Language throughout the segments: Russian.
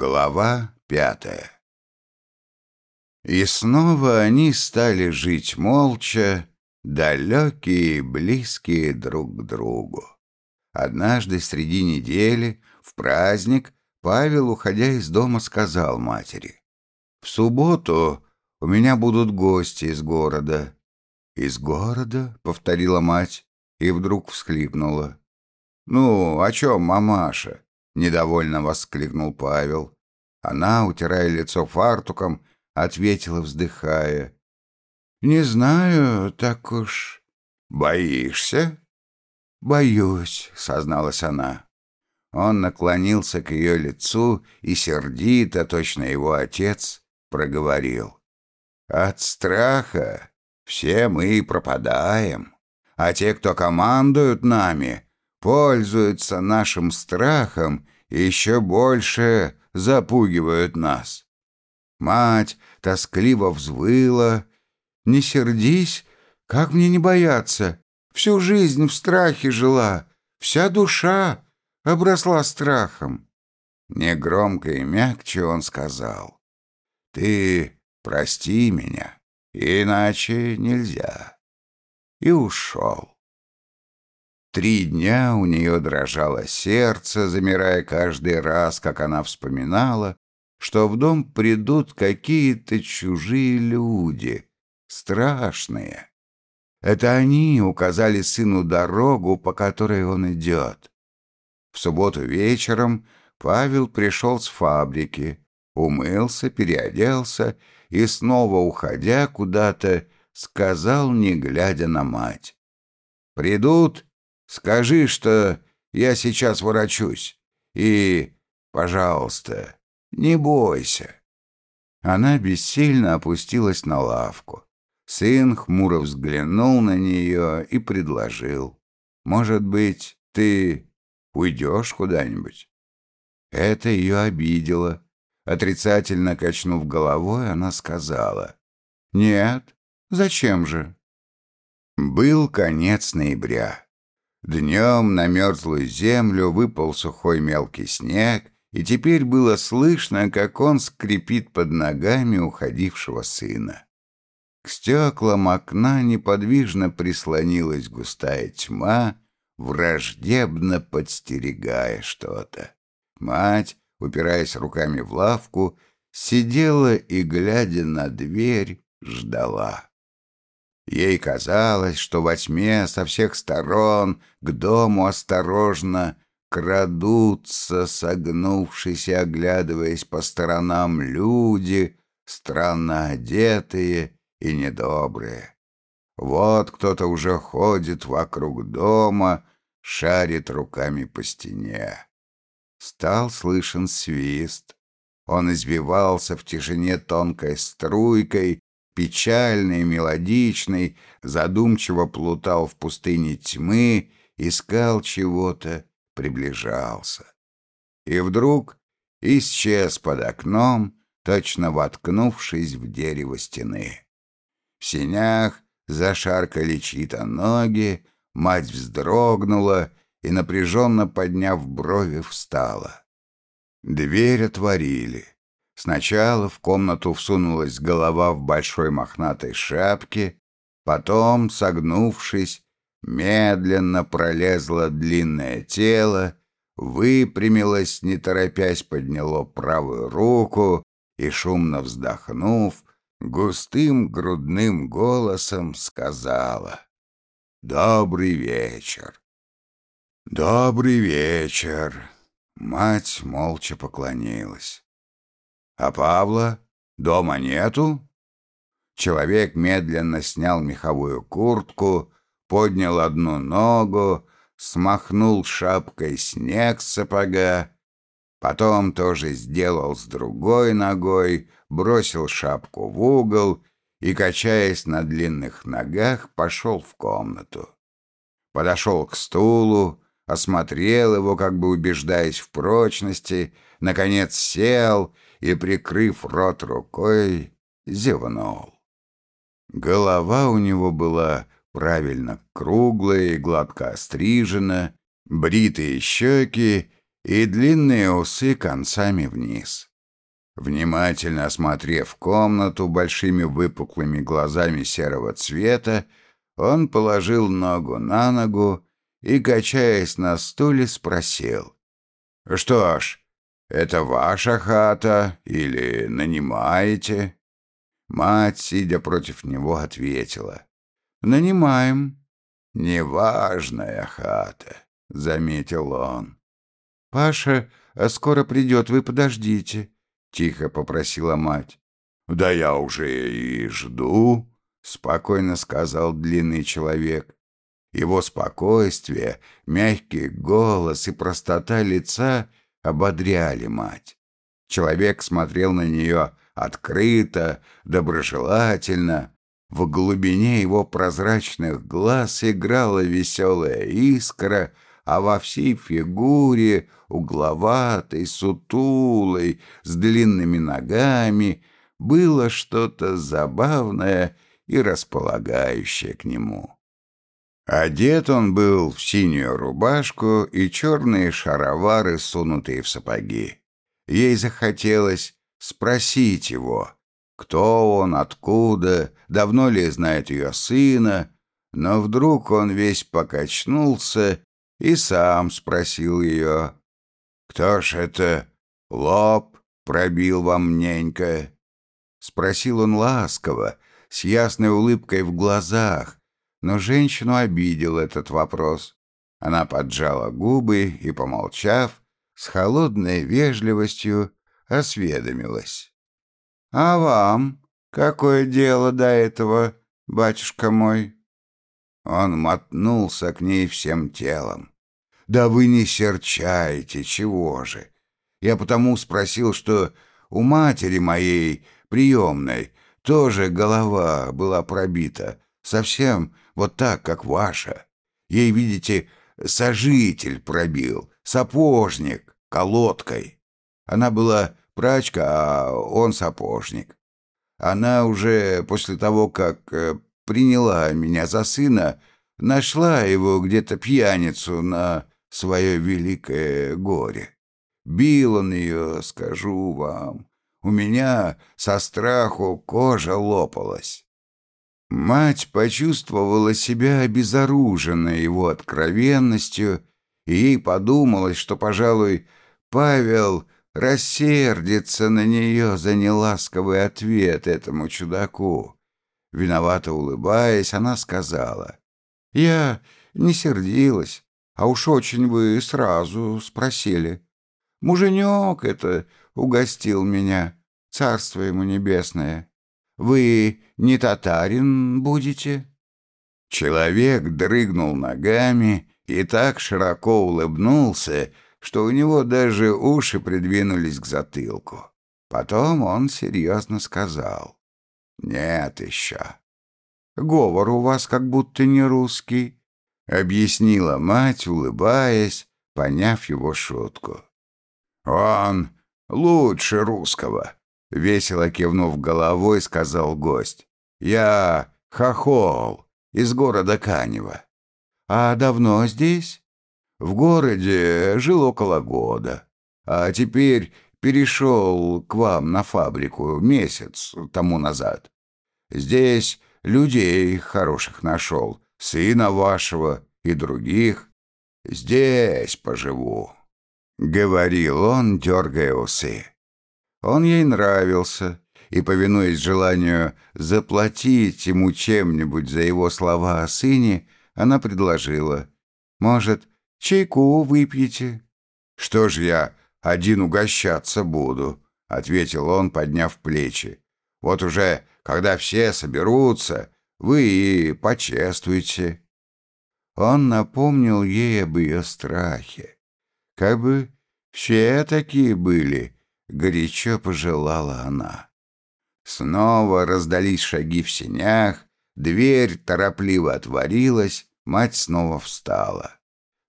Глава пятая И снова они стали жить молча, далекие и близкие друг к другу. Однажды среди недели, в праздник, Павел, уходя из дома, сказал матери, «В субботу у меня будут гости из города». «Из города?» — повторила мать и вдруг всхлипнула. «Ну, о чем, мамаша?» — недовольно воскликнул Павел. Она, утирая лицо фартуком, ответила, вздыхая. «Не знаю, так уж...» «Боишься?» «Боюсь», — созналась она. Он наклонился к ее лицу и сердито, точно его отец, проговорил. «От страха все мы пропадаем, а те, кто командуют нами, пользуются нашим страхом и еще больше запугивают нас. Мать тоскливо взвыла. «Не сердись, как мне не бояться? Всю жизнь в страхе жила, вся душа обросла страхом». Негромко и мягче он сказал. «Ты прости меня, иначе нельзя». И ушел. Три дня у нее дрожало сердце, замирая каждый раз, как она вспоминала, что в дом придут какие-то чужие люди, страшные. Это они указали сыну дорогу, по которой он идет. В субботу вечером Павел пришел с фабрики, умылся, переоделся и, снова уходя куда-то, сказал, не глядя на мать. «Придут Скажи, что я сейчас ворочусь. И, пожалуйста, не бойся». Она бессильно опустилась на лавку. Сын хмуро взглянул на нее и предложил. «Может быть, ты уйдешь куда-нибудь?» Это ее обидело. Отрицательно качнув головой, она сказала. «Нет, зачем же?» Был конец ноября. Днем на мерзлую землю выпал сухой мелкий снег, и теперь было слышно, как он скрипит под ногами уходившего сына. К стеклам окна неподвижно прислонилась густая тьма, враждебно подстерегая что-то. Мать, упираясь руками в лавку, сидела и, глядя на дверь, ждала. Ей казалось, что во тьме со всех сторон к дому осторожно крадутся, согнувшись и оглядываясь по сторонам люди, странно одетые и недобрые. Вот кто-то уже ходит вокруг дома, шарит руками по стене. Стал слышен свист. Он избивался в тишине тонкой струйкой, печальный, мелодичный, задумчиво плутал в пустыне тьмы, искал чего-то, приближался. И вдруг исчез под окном, точно воткнувшись в дерево стены. В синях зашаркали чьи-то ноги, мать вздрогнула и, напряженно подняв брови, встала. Дверь отворили. Сначала в комнату всунулась голова в большой мохнатой шапке, потом, согнувшись, медленно пролезло длинное тело, выпрямилось, не торопясь, подняло правую руку и, шумно вздохнув, густым грудным голосом сказала «Добрый вечер». «Добрый вечер». Мать молча поклонилась. «А Павла дома нету?» Человек медленно снял меховую куртку, поднял одну ногу, смахнул шапкой снег с сапога, потом тоже сделал с другой ногой, бросил шапку в угол и, качаясь на длинных ногах, пошел в комнату. Подошел к стулу, осмотрел его, как бы убеждаясь в прочности, наконец сел и, прикрыв рот рукой, зевнул. Голова у него была правильно круглая и гладко острижена, бритые щеки и длинные усы концами вниз. Внимательно осмотрев комнату большими выпуклыми глазами серого цвета, он положил ногу на ногу и, качаясь на стуле, спросил. «Что ж, это ваша хата или нанимаете?» Мать, сидя против него, ответила. «Нанимаем». «Неважная хата», — заметил он. «Паша а скоро придет, вы подождите», — тихо попросила мать. «Да я уже и жду», — спокойно сказал длинный человек. Его спокойствие, мягкий голос и простота лица ободряли мать. Человек смотрел на нее открыто, доброжелательно. В глубине его прозрачных глаз играла веселая искра, а во всей фигуре, угловатой, сутулой, с длинными ногами, было что-то забавное и располагающее к нему. Одет он был в синюю рубашку и черные шаровары, сунутые в сапоги. Ей захотелось спросить его, кто он, откуда, давно ли знает ее сына, но вдруг он весь покачнулся и сам спросил ее, «Кто ж это лоб пробил вам ненька?» Спросил он ласково, с ясной улыбкой в глазах, но женщину обидел этот вопрос. Она поджала губы и, помолчав, с холодной вежливостью осведомилась. «А вам какое дело до этого, батюшка мой?» Он мотнулся к ней всем телом. «Да вы не серчайте, чего же? Я потому спросил, что у матери моей, приемной, тоже голова была пробита, совсем вот так, как ваша. Ей, видите, сожитель пробил, сапожник, колодкой. Она была прачка, а он сапожник. Она уже после того, как э, приняла меня за сына, нашла его где-то пьяницу на свое великое горе. Бил он ее, скажу вам. У меня со страху кожа лопалась. Мать почувствовала себя обезоруженной его откровенностью, и ей подумалось, что, пожалуй, Павел рассердится на нее за неласковый ответ этому чудаку. Виновато улыбаясь, она сказала, «Я не сердилась, а уж очень вы сразу спросили. Муженек это угостил меня, царство ему небесное. Вы не татарин будете?» Человек дрыгнул ногами и так широко улыбнулся, что у него даже уши придвинулись к затылку. Потом он серьезно сказал. «Нет еще. Говор у вас как будто не русский», — объяснила мать, улыбаясь, поняв его шутку. «Он лучше русского», — весело кивнув головой, сказал гость. «Я хохол из города Канева». «А давно здесь?» «В городе жил около года, а теперь перешел к вам на фабрику месяц тому назад. Здесь людей хороших нашел, сына вашего и других. Здесь поживу», — говорил он, дергая усы. Он ей нравился, и, повинуясь желанию заплатить ему чем-нибудь за его слова о сыне, она предложила. «Может, чайку выпьете?» «Что ж я один угощаться буду», — ответил он, подняв плечи. «Вот уже, когда все соберутся, вы и почествуйте». Он напомнил ей об ее страхе. Как бы все такие были, горячо пожелала она. Снова раздались шаги в сенях, дверь торопливо отворилась, мать снова встала.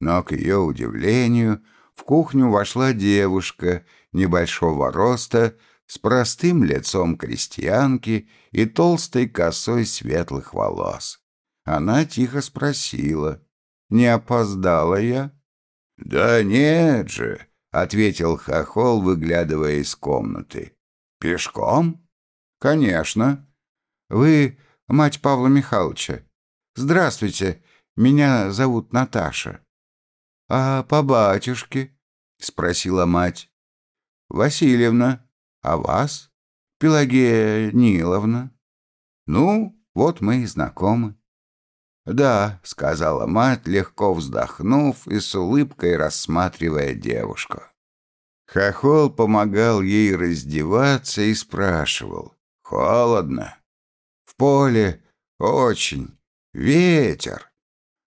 Но, к ее удивлению, в кухню вошла девушка небольшого роста с простым лицом крестьянки и толстой косой светлых волос. Она тихо спросила, «Не опоздала я?» «Да нет же», — ответил Хохол, выглядывая из комнаты. Пешком? Конечно. Вы мать Павла Михайловича. Здравствуйте, меня зовут Наташа. А по батюшке? Спросила мать. Васильевна. А вас? Пелагея Ниловна. Ну, вот мы и знакомы. «Да», — сказала мать, легко вздохнув и с улыбкой рассматривая девушку. Хохол помогал ей раздеваться и спрашивал. «Холодно?» «В поле очень. Ветер».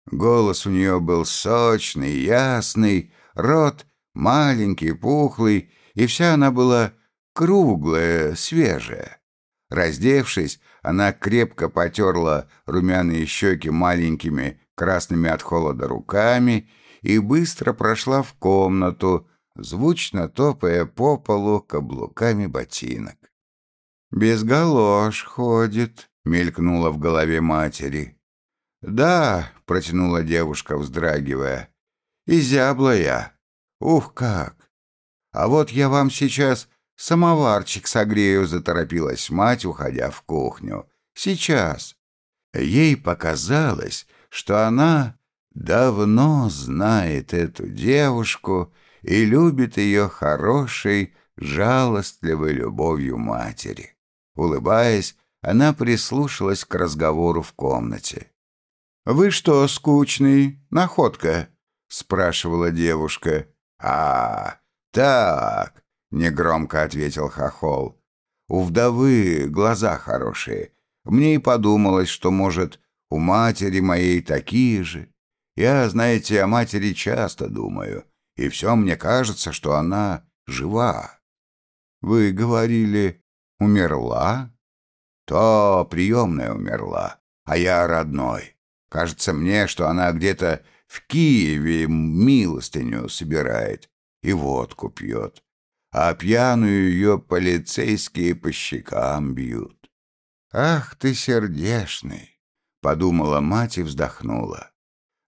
Голос у нее был сочный, ясный, рот маленький, пухлый, и вся она была круглая, свежая. Раздевшись, она крепко потерла румяные щеки маленькими красными от холода руками и быстро прошла в комнату, звучно топая по полу каблуками ботинок. «Без галош ходит», — мелькнула в голове матери. «Да», — протянула девушка, вздрагивая, — «изябла я. Ух, как! А вот я вам сейчас «Самоварчик согрею», — заторопилась мать, уходя в кухню. «Сейчас». Ей показалось, что она давно знает эту девушку и любит ее хорошей, жалостливой любовью матери. Улыбаясь, она прислушалась к разговору в комнате. «Вы что, скучный? Находка?» — спрашивала девушка. «А, так, — негромко ответил Хохол. «У вдовы глаза хорошие. Мне и подумалось, что, может, у матери моей такие же. Я, знаете, о матери часто думаю, и все мне кажется, что она жива. Вы говорили, умерла? То приемная умерла, а я родной. Кажется мне, что она где-то в Киеве милостыню собирает и водку пьет а пьяную ее полицейские по щекам бьют. «Ах ты сердешный!» — подумала мать и вздохнула.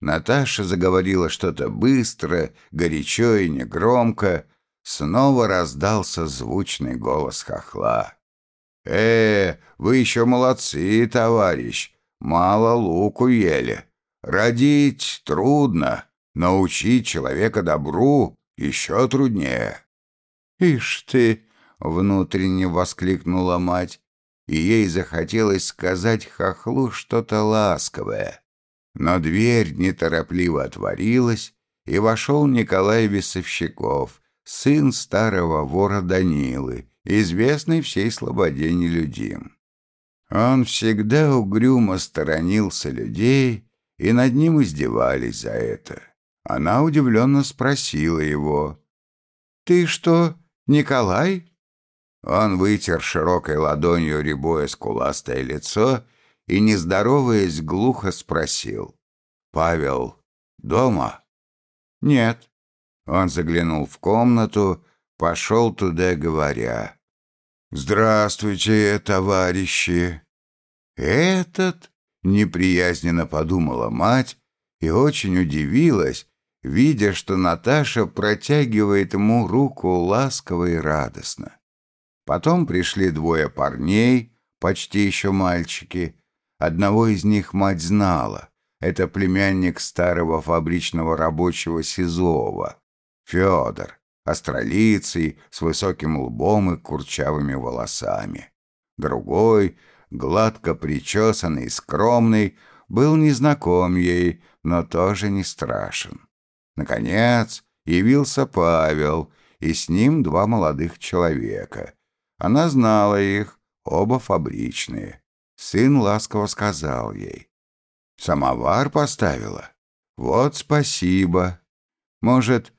Наташа заговорила что-то быстро, горячо и негромко. Снова раздался звучный голос хохла. «Э, вы еще молодцы, товарищ! Мало луку ели. Родить трудно, научить человека добру еще труднее. «Ишь ты!» — внутренне воскликнула мать, и ей захотелось сказать хохлу что-то ласковое. Но дверь неторопливо отворилась, и вошел Николай Весовщиков, сын старого вора Данилы, известный всей слободе нелюдим. Он всегда угрюмо сторонился людей, и над ним издевались за это. Она удивленно спросила его, «Ты что, «Николай?» Он вытер широкой ладонью рябое скуластое лицо и, не здороваясь, глухо спросил. «Павел дома?» «Нет». Он заглянул в комнату, пошел туда, говоря. «Здравствуйте, товарищи!» «Этот?» — неприязненно подумала мать и очень удивилась, видя, что Наташа протягивает ему руку ласково и радостно. Потом пришли двое парней, почти еще мальчики. Одного из них мать знала. Это племянник старого фабричного рабочего Сизова, Федор, астролицей, с высоким лбом и курчавыми волосами. Другой, гладко причесанный, скромный, был незнаком ей, но тоже не страшен. Наконец явился Павел, и с ним два молодых человека. Она знала их, оба фабричные. Сын ласково сказал ей. «Самовар поставила? Вот спасибо. Может,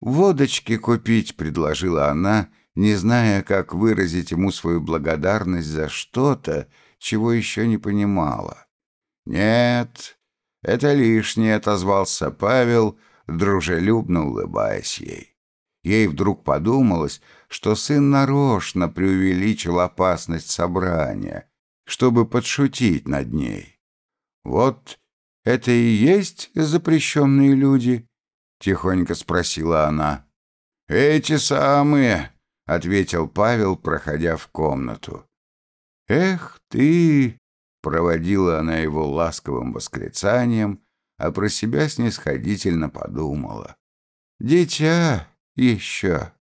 водочки купить?» — предложила она, не зная, как выразить ему свою благодарность за что-то, чего еще не понимала. «Нет, это лишнее», — отозвался Павел, дружелюбно улыбаясь ей. Ей вдруг подумалось, что сын нарочно преувеличил опасность собрания, чтобы подшутить над ней. «Вот это и есть запрещенные люди?» — тихонько спросила она. «Эти самые», — ответил Павел, проходя в комнату. «Эх ты!» — проводила она его ласковым восклицанием, а про себя снисходительно подумала. «Дитя еще!»